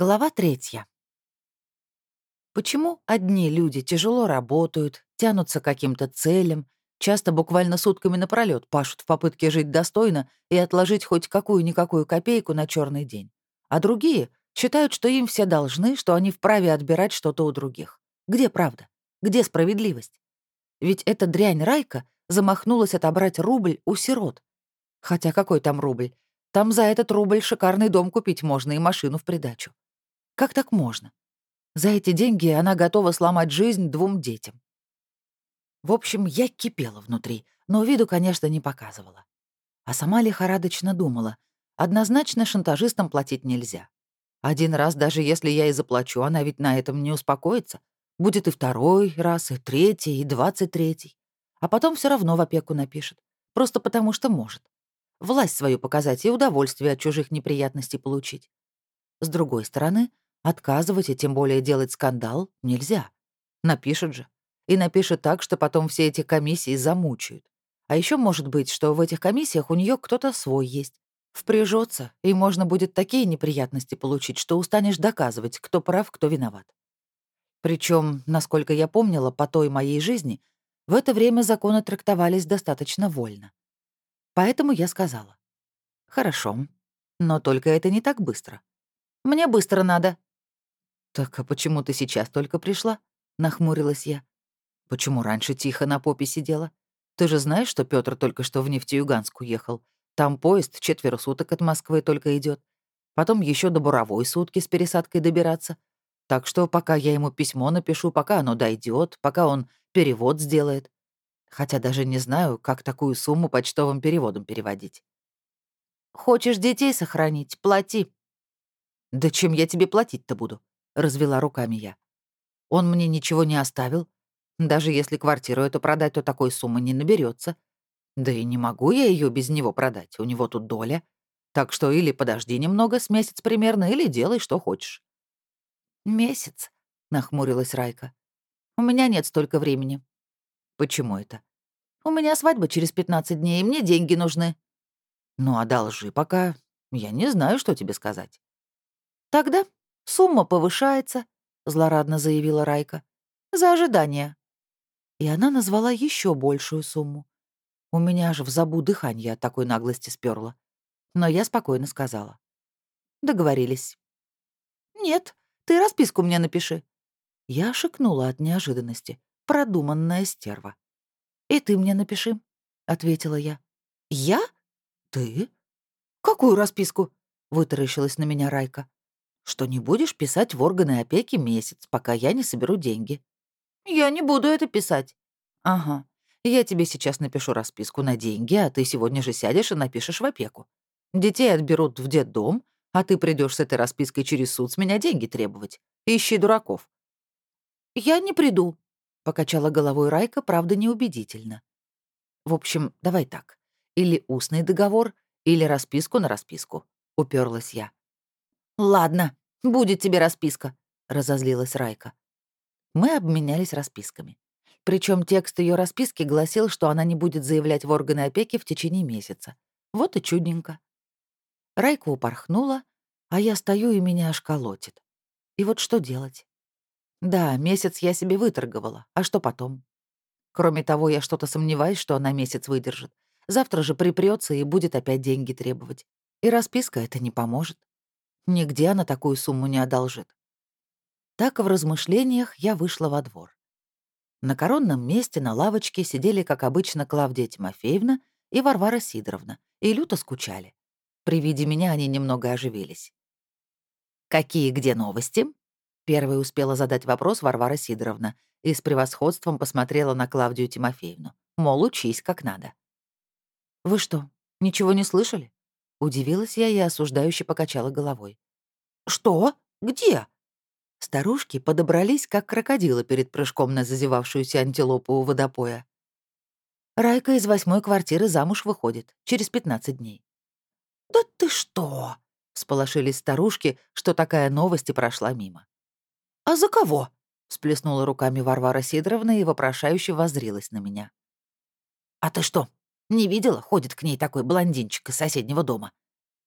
Глава третья. Почему одни люди тяжело работают, тянутся к каким-то целям, часто буквально сутками напролёт пашут в попытке жить достойно и отложить хоть какую-никакую копейку на черный день, а другие считают, что им все должны, что они вправе отбирать что-то у других? Где правда? Где справедливость? Ведь эта дрянь Райка замахнулась отобрать рубль у сирот. Хотя какой там рубль? Там за этот рубль шикарный дом купить можно и машину в придачу. Как так можно? За эти деньги она готова сломать жизнь двум детям. В общем, я кипела внутри, но виду, конечно, не показывала. А сама лихорадочно думала. Однозначно шантажистам платить нельзя. Один раз, даже если я и заплачу, она ведь на этом не успокоится. Будет и второй раз, и третий, и двадцать третий. А потом все равно в опеку напишет. Просто потому что может власть свою показать и удовольствие от чужих неприятностей получить. С другой стороны, отказывать и тем более делать скандал нельзя. Напишет же. И напишет так, что потом все эти комиссии замучают. А еще может быть, что в этих комиссиях у нее кто-то свой есть. Впряжется, и можно будет такие неприятности получить, что устанешь доказывать, кто прав, кто виноват. Причем, насколько я помнила по той моей жизни, в это время законы трактовались достаточно вольно. Поэтому я сказала. «Хорошо, но только это не так быстро. Мне быстро надо». «Так а почему ты сейчас только пришла?» — нахмурилась я. «Почему раньше тихо на попе сидела? Ты же знаешь, что Петр только что в Нефтеюганск уехал. Там поезд четверо суток от Москвы только идет. Потом еще до Буровой сутки с пересадкой добираться. Так что пока я ему письмо напишу, пока оно дойдет, пока он перевод сделает, хотя даже не знаю, как такую сумму почтовым переводом переводить. «Хочешь детей сохранить? Плати». «Да чем я тебе платить-то буду?» — развела руками я. «Он мне ничего не оставил. Даже если квартиру эту продать, то такой суммы не наберется. Да и не могу я ее без него продать, у него тут доля. Так что или подожди немного, с месяц примерно, или делай, что хочешь». «Месяц?» — нахмурилась Райка. «У меня нет столько времени. «Почему это?» «У меня свадьба через 15 дней, и мне деньги нужны». «Ну, одолжи пока. Я не знаю, что тебе сказать». «Тогда сумма повышается», — злорадно заявила Райка. «За ожидание». И она назвала еще большую сумму. У меня аж в забу дыхание от такой наглости сперло. Но я спокойно сказала. Договорились. «Нет, ты расписку мне напиши». Я шикнула от неожиданности продуманная стерва. «И ты мне напиши», — ответила я. «Я? Ты? Какую расписку?» — вытаращилась на меня Райка. «Что не будешь писать в органы опеки месяц, пока я не соберу деньги». «Я не буду это писать». «Ага. Я тебе сейчас напишу расписку на деньги, а ты сегодня же сядешь и напишешь в опеку. Детей отберут в детдом, а ты придешь с этой распиской через суд с меня деньги требовать. Ищи дураков». «Я не приду», Покачала головой Райка, правда, неубедительно. В общем, давай так. Или устный договор, или расписку на расписку. Уперлась я. Ладно, будет тебе расписка, разозлилась Райка. Мы обменялись расписками. Причем текст ее расписки гласил, что она не будет заявлять в органы опеки в течение месяца. Вот и чудненько. Райка упорхнула, а я стою и меня аж колотит. И вот что делать? Да, месяц я себе выторговала. А что потом? Кроме того, я что-то сомневаюсь, что она месяц выдержит. Завтра же припрется и будет опять деньги требовать. И расписка это не поможет. Нигде она такую сумму не одолжит. Так в размышлениях я вышла во двор. На коронном месте на лавочке сидели, как обычно, Клавдия Тимофеевна и Варвара Сидоровна, и люто скучали. При виде меня они немного оживились. «Какие где новости?» Первой успела задать вопрос Варвара Сидоровна и с превосходством посмотрела на Клавдию Тимофеевну. Мол, учись как надо. «Вы что, ничего не слышали?» Удивилась я и осуждающе покачала головой. «Что? Где?» Старушки подобрались, как крокодилы перед прыжком на зазевавшуюся антилопу у водопоя. Райка из восьмой квартиры замуж выходит через 15 дней. «Да ты что?» — сполошились старушки, что такая новость и прошла мимо. «А за кого?» — сплеснула руками Варвара Сидоровна и вопрошающе воззрилась на меня. «А ты что, не видела? Ходит к ней такой блондинчик из соседнего дома».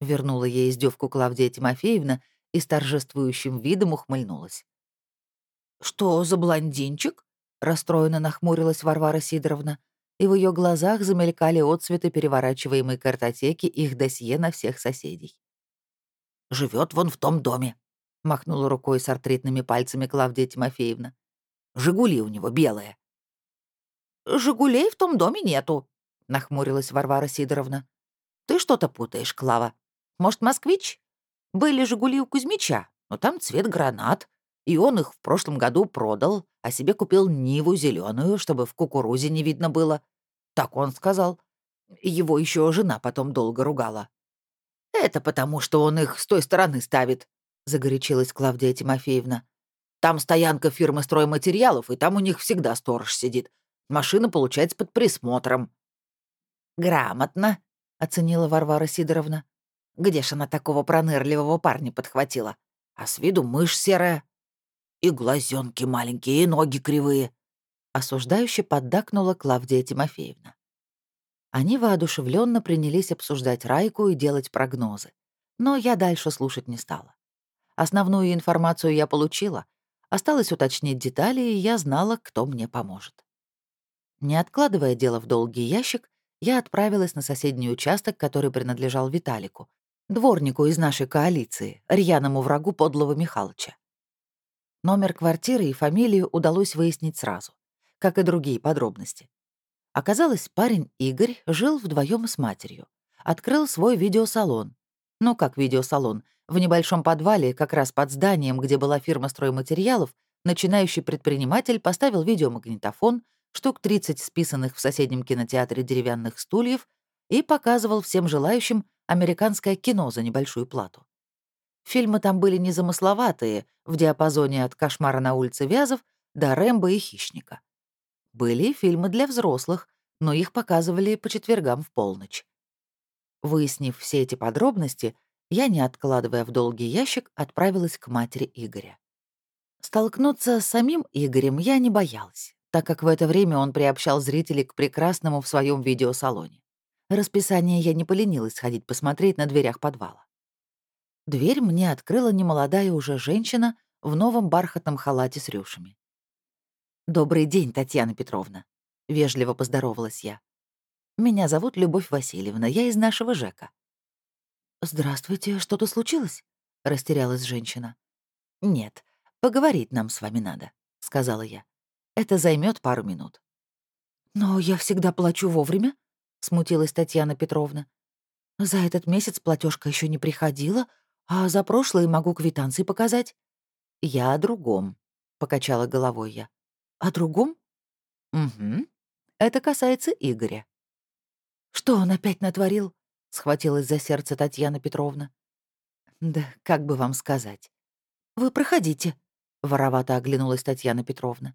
Вернула ей издевку Клавдия Тимофеевна и с торжествующим видом ухмыльнулась. «Что за блондинчик?» — расстроенно нахмурилась Варвара Сидоровна, и в ее глазах замелькали отцветы переворачиваемой картотеки их досье на всех соседей. Живет вон в том доме», — махнула рукой с артритными пальцами Клавдия Тимофеевна. «Жигули у него белые». «Жигулей в том доме нету», — нахмурилась Варвара Сидоровна. «Ты что-то путаешь, Клава. Может, москвич? Были «Жигули» у Кузьмича, но там цвет гранат, и он их в прошлом году продал, а себе купил Ниву зеленую, чтобы в кукурузе не видно было. Так он сказал. Его еще жена потом долго ругала. «Это потому, что он их с той стороны ставит», — загорячилась Клавдия Тимофеевна. «Там стоянка фирмы стройматериалов, и там у них всегда сторож сидит. Машина, получается, под присмотром». «Грамотно», — оценила Варвара Сидоровна. «Где ж она такого пронырливого парня подхватила? А с виду мышь серая. И глазенки маленькие, и ноги кривые». Осуждающе поддакнула Клавдия Тимофеевна. Они воодушевленно принялись обсуждать Райку и делать прогнозы. Но я дальше слушать не стала. Основную информацию я получила. Осталось уточнить детали, и я знала, кто мне поможет. Не откладывая дело в долгий ящик, я отправилась на соседний участок, который принадлежал Виталику, дворнику из нашей коалиции, рьяному врагу подлого Михалыча. Номер квартиры и фамилию удалось выяснить сразу, как и другие подробности. Оказалось, парень Игорь жил вдвоем с матерью. Открыл свой видеосалон. Ну, как видеосалон? В небольшом подвале, как раз под зданием, где была фирма стройматериалов, начинающий предприниматель поставил видеомагнитофон, штук 30 списанных в соседнем кинотеатре деревянных стульев и показывал всем желающим американское кино за небольшую плату. Фильмы там были незамысловатые, в диапазоне от «Кошмара на улице Вязов» до «Рэмбо и хищника». Были фильмы для взрослых, но их показывали по четвергам в полночь. Выяснив все эти подробности, я, не откладывая в долгий ящик, отправилась к матери Игоря. Столкнуться с самим Игорем я не боялась, так как в это время он приобщал зрителей к прекрасному в своем видеосалоне. Расписание я не поленилась сходить посмотреть на дверях подвала. Дверь мне открыла немолодая уже женщина в новом бархатном халате с рюшами. «Добрый день, Татьяна Петровна», — вежливо поздоровалась я. «Меня зовут Любовь Васильевна, я из нашего ЖЭКа». «Здравствуйте, что-то случилось?» — растерялась женщина. «Нет, поговорить нам с вами надо», — сказала я. «Это займет пару минут». «Но я всегда плачу вовремя», — смутилась Татьяна Петровна. «За этот месяц платежка еще не приходила, а за прошлый могу квитанции показать». «Я о другом», — покачала головой я. О другом? Угу. Это касается Игоря. Что он опять натворил? Схватилась за сердце Татьяна Петровна. Да как бы вам сказать? Вы проходите. Воровато оглянулась Татьяна Петровна.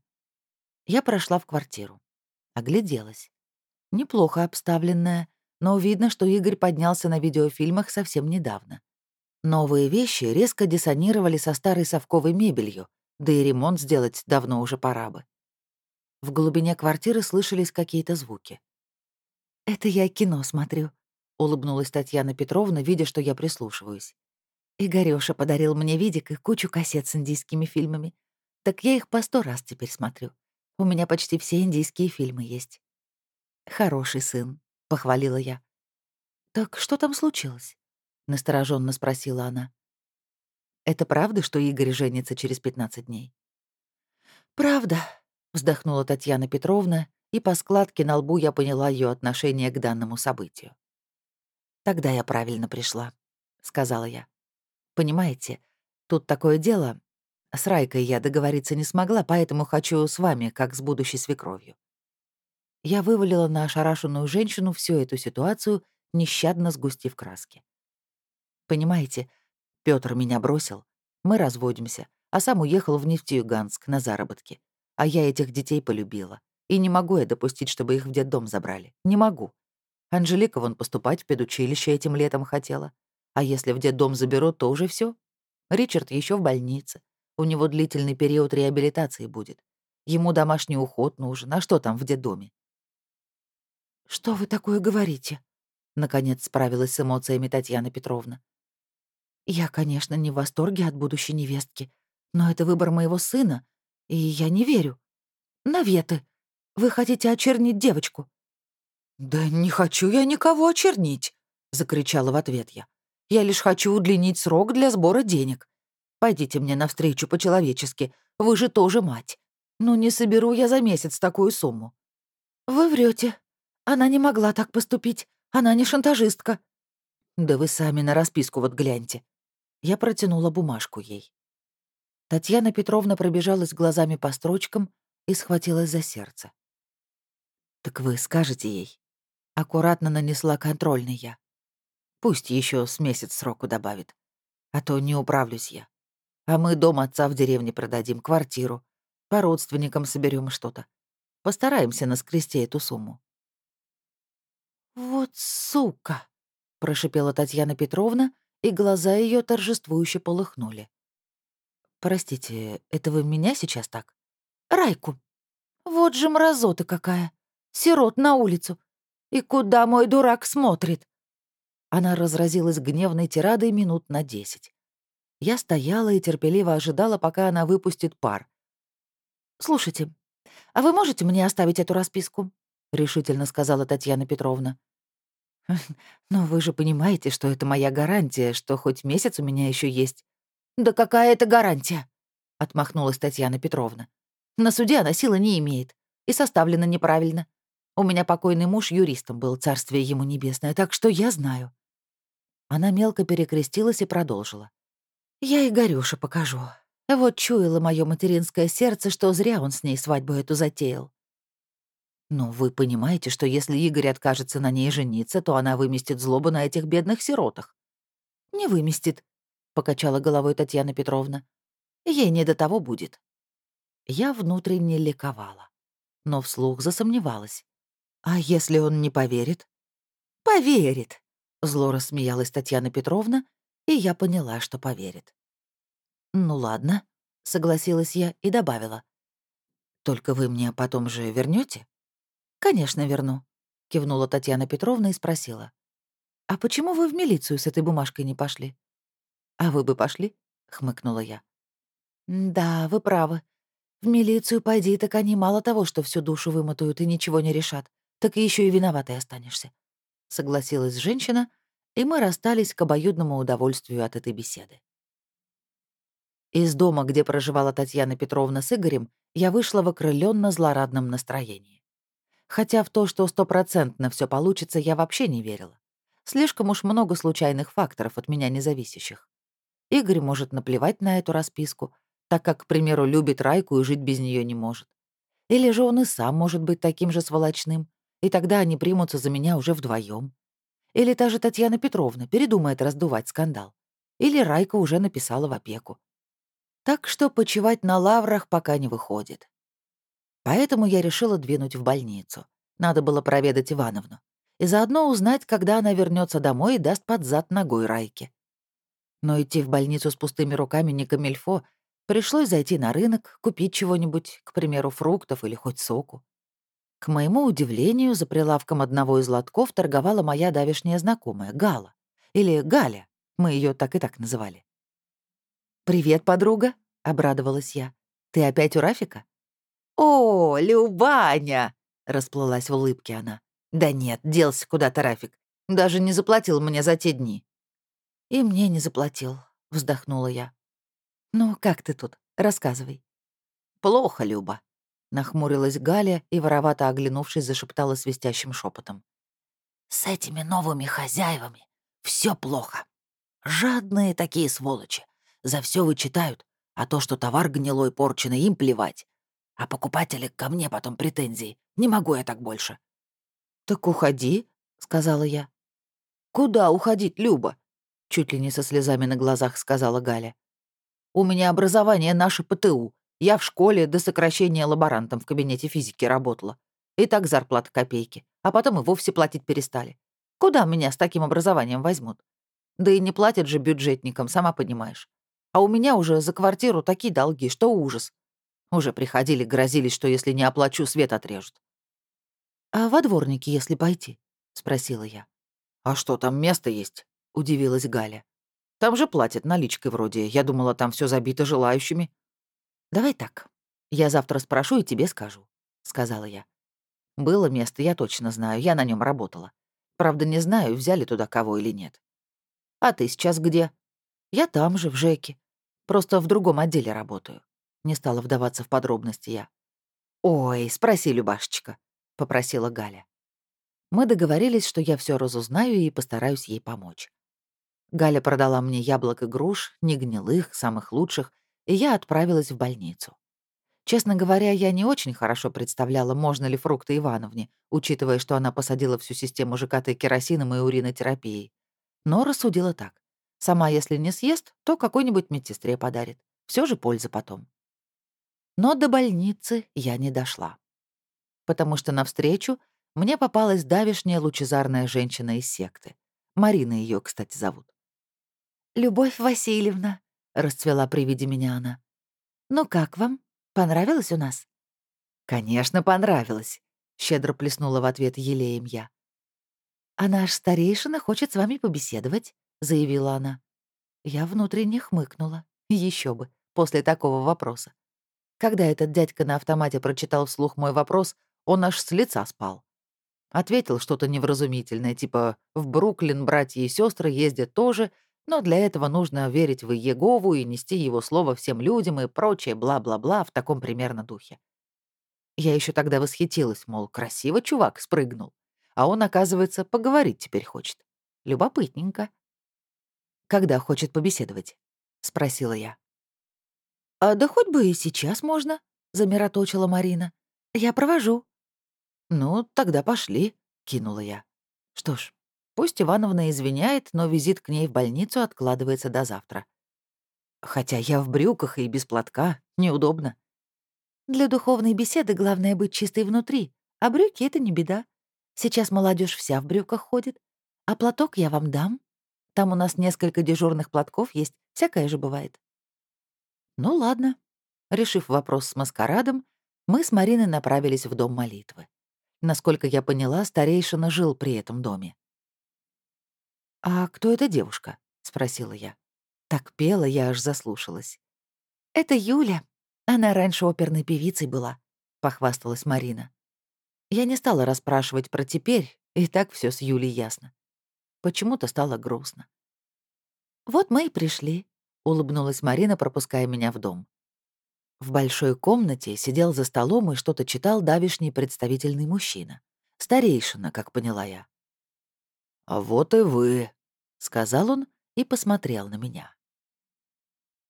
Я прошла в квартиру. Огляделась. Неплохо обставленная, но видно, что Игорь поднялся на видеофильмах совсем недавно. Новые вещи резко диссонировали со старой совковой мебелью, да и ремонт сделать давно уже пора бы. В глубине квартиры слышались какие-то звуки. «Это я кино смотрю», — улыбнулась Татьяна Петровна, видя, что я прислушиваюсь. Игорёша подарил мне видик и кучу кассет с индийскими фильмами. Так я их по сто раз теперь смотрю. У меня почти все индийские фильмы есть. «Хороший сын», — похвалила я. «Так что там случилось?» — настороженно спросила она. «Это правда, что Игорь женится через 15 дней?» «Правда», вздохнула Татьяна Петровна, и по складке на лбу я поняла ее отношение к данному событию. «Тогда я правильно пришла», — сказала я. «Понимаете, тут такое дело. С Райкой я договориться не смогла, поэтому хочу с вами, как с будущей свекровью». Я вывалила на ошарашенную женщину всю эту ситуацию, нещадно сгустив краски. «Понимаете, Пётр меня бросил, мы разводимся, а сам уехал в Нефтеюганск на заработки. А я этих детей полюбила. И не могу я допустить, чтобы их в детдом забрали. Не могу. Анжелика вон поступать в педучилище этим летом хотела. А если в детдом заберут, то уже все. Ричард еще в больнице. У него длительный период реабилитации будет. Ему домашний уход нужен. А что там в детдоме? «Что вы такое говорите?» Наконец справилась с эмоциями Татьяна Петровна. Я, конечно, не в восторге от будущей невестки, но это выбор моего сына, и я не верю. Наветы, вы хотите очернить девочку?» «Да не хочу я никого очернить», — закричала в ответ я. «Я лишь хочу удлинить срок для сбора денег. Пойдите мне навстречу по-человечески, вы же тоже мать. Ну не соберу я за месяц такую сумму». «Вы врете. Она не могла так поступить. Она не шантажистка». «Да вы сами на расписку вот гляньте». Я протянула бумажку ей. Татьяна Петровна пробежалась глазами по строчкам и схватилась за сердце. «Так вы скажете ей?» Аккуратно нанесла контрольный я. Пусть еще с месяц сроку добавит. А то не управлюсь я. А мы дом отца в деревне продадим, квартиру. По родственникам соберем что-то. Постараемся наскрести эту сумму. «Вот сука!» — прошипела Татьяна Петровна, и глаза ее торжествующе полыхнули. «Простите, это вы меня сейчас так?» «Райку. Вот же мразота какая! Сирот на улицу. И куда мой дурак смотрит?» Она разразилась гневной тирадой минут на десять. Я стояла и терпеливо ожидала, пока она выпустит пар. «Слушайте, а вы можете мне оставить эту расписку?» — решительно сказала Татьяна Петровна. «Но вы же понимаете, что это моя гарантия, что хоть месяц у меня еще есть». «Да какая это гарантия?» — отмахнулась Татьяна Петровна. «На суде она силы не имеет и составлена неправильно. У меня покойный муж юристом был, царствие ему небесное, так что я знаю». Она мелко перекрестилась и продолжила. «Я и Горюше покажу. Вот чуяло мое материнское сердце, что зря он с ней свадьбу эту затеял. Но вы понимаете, что если Игорь откажется на ней жениться, то она выместит злобу на этих бедных сиротах. «Не выместит», — покачала головой Татьяна Петровна. «Ей не до того будет». Я внутренне ликовала, но вслух засомневалась. «А если он не поверит?» «Поверит», — зло рассмеялась Татьяна Петровна, и я поняла, что поверит. «Ну ладно», — согласилась я и добавила. «Только вы мне потом же вернете? «Конечно, верну», — кивнула Татьяна Петровна и спросила. «А почему вы в милицию с этой бумажкой не пошли?» «А вы бы пошли?» — хмыкнула я. «Да, вы правы. В милицию пойди, так они мало того, что всю душу вымотают и ничего не решат, так еще и виноватой останешься», — согласилась женщина, и мы расстались к обоюдному удовольствию от этой беседы. Из дома, где проживала Татьяна Петровна с Игорем, я вышла в окрыленно злорадном настроении. Хотя в то, что стопроцентно все получится, я вообще не верила. Слишком уж много случайных факторов от меня независящих. Игорь может наплевать на эту расписку, так как, к примеру, любит Райку и жить без нее не может. Или же он и сам может быть таким же сволочным, и тогда они примутся за меня уже вдвоем. Или та же Татьяна Петровна передумает раздувать скандал. Или Райка уже написала в опеку. Так что почивать на лаврах пока не выходит. Поэтому я решила двинуть в больницу. Надо было проведать Ивановну. И заодно узнать, когда она вернется домой и даст под зад ногой Райке. Но идти в больницу с пустыми руками не камельфо. Пришлось зайти на рынок, купить чего-нибудь, к примеру, фруктов или хоть соку. К моему удивлению, за прилавком одного из лотков торговала моя давешняя знакомая, Гала. Или Галя, мы ее так и так называли. «Привет, подруга», — обрадовалась я. «Ты опять у Рафика?» «О, Любаня!» — расплылась в улыбке она. «Да нет, делся куда-то Рафик. Даже не заплатил мне за те дни». «И мне не заплатил», — вздохнула я. «Ну, как ты тут? Рассказывай». «Плохо, Люба», — нахмурилась Галя и, воровато оглянувшись, зашептала свистящим шепотом. «С этими новыми хозяевами все плохо. Жадные такие сволочи. За все вычитают, а то, что товар гнилой порченый, им плевать. А покупатели ко мне потом претензии. Не могу я так больше». «Так уходи», — сказала я. «Куда уходить, Люба?» — чуть ли не со слезами на глазах сказала Галя. «У меня образование наше ПТУ. Я в школе до сокращения лаборантом в кабинете физики работала. И так зарплата копейки. А потом и вовсе платить перестали. Куда меня с таким образованием возьмут? Да и не платят же бюджетникам, сама понимаешь. А у меня уже за квартиру такие долги, что ужас. Уже приходили, грозились, что если не оплачу, свет отрежут. «А во дворники, если пойти?» — спросила я. «А что, там место есть?» — удивилась Галя. Там же платят наличкой вроде. Я думала, там все забито желающими». «Давай так. Я завтра спрошу и тебе скажу», — сказала я. «Было место, я точно знаю, я на нем работала. Правда, не знаю, взяли туда кого или нет. А ты сейчас где?» «Я там же, в ЖЭКе. Просто в другом отделе работаю». Не стала вдаваться в подробности я. «Ой, спроси, Любашечка», — попросила Галя. Мы договорились, что я все разузнаю и постараюсь ей помочь. Галя продала мне яблок и груш, не гнилых, самых лучших, и я отправилась в больницу. Честно говоря, я не очень хорошо представляла, можно ли фрукты Ивановне, учитывая, что она посадила всю систему ЖКТ керосином и уринотерапией. Но рассудила так. Сама, если не съест, то какой-нибудь медсестре подарит. Все же польза потом. Но до больницы я не дошла. Потому что навстречу мне попалась давишняя лучезарная женщина из секты. Марина ее, кстати, зовут. «Любовь Васильевна», — расцвела при виде меня она. «Ну как вам? Понравилось у нас?» «Конечно, понравилось», — щедро плеснула в ответ елеем я. «А наш старейшина хочет с вами побеседовать», — заявила она. Я внутренне хмыкнула. Еще бы, после такого вопроса. Когда этот дядька на автомате прочитал вслух мой вопрос, он аж с лица спал. Ответил что-то невразумительное, типа «в Бруклин братья и сестры ездят тоже, но для этого нужно верить в Егову и нести его слово всем людям и прочее бла-бла-бла в таком примерно духе. Я еще тогда восхитилась, мол, красиво чувак спрыгнул. А он, оказывается, поговорить теперь хочет. Любопытненько. «Когда хочет побеседовать?» — спросила я. «А да хоть бы и сейчас можно», — замироточила Марина. «Я провожу». «Ну, тогда пошли», — кинула я. Что ж, Пусть Ивановна извиняет, но визит к ней в больницу откладывается до завтра. Хотя я в брюках и без платка, неудобно. Для духовной беседы главное быть чистой внутри, а брюки — это не беда. Сейчас молодежь вся в брюках ходит. А платок я вам дам. Там у нас несколько дежурных платков есть, всякое же бывает. Ну ладно. Решив вопрос с маскарадом, мы с Мариной направились в дом молитвы. Насколько я поняла, старейшина жил при этом доме. «А кто эта девушка?» — спросила я. Так пела, я аж заслушалась. «Это Юля. Она раньше оперной певицей была», — похвасталась Марина. Я не стала расспрашивать про теперь, и так все с Юлей ясно. Почему-то стало грустно. «Вот мы и пришли», — улыбнулась Марина, пропуская меня в дом. В большой комнате сидел за столом и что-то читал давишний представительный мужчина. Старейшина, как поняла я. «А вот и вы», — сказал он и посмотрел на меня.